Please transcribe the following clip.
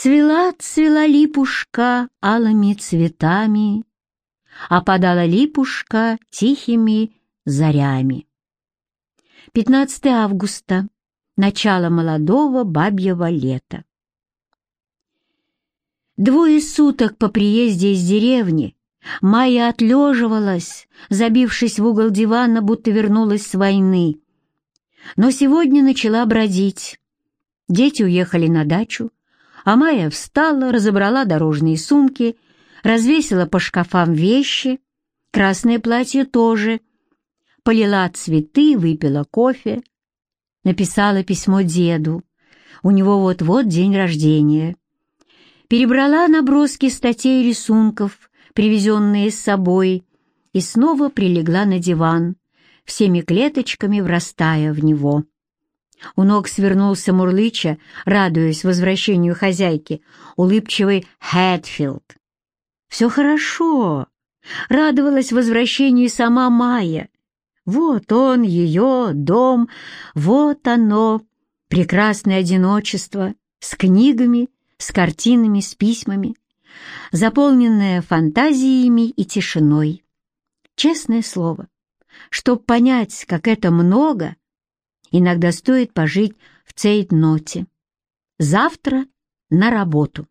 Цвела, цвела липушка алыми цветами, Опадала липушка тихими зарями. 15 августа. Начало молодого бабьего лета. Двое суток по приезде из деревни Майя отлеживалась, забившись в угол дивана, будто вернулась с войны. Но сегодня начала бродить. Дети уехали на дачу, а Майя встала, разобрала дорожные сумки, развесила по шкафам вещи, красное платье тоже, полила цветы, выпила кофе, написала письмо деду. У него вот-вот день рождения. Перебрала наброски статей и рисунков, привезенные с собой, и снова прилегла на диван, всеми клеточками врастая в него. У ног свернулся Мурлыча, радуясь возвращению хозяйки, улыбчивый Хэтфилд. «Все хорошо!» — радовалась возвращению сама Майя. «Вот он, ее дом, вот оно, прекрасное одиночество, с книгами, с картинами, с письмами, заполненное фантазиями и тишиной. Честное слово, чтобы понять, как это много, иногда стоит пожить в цейтноте. Завтра на работу.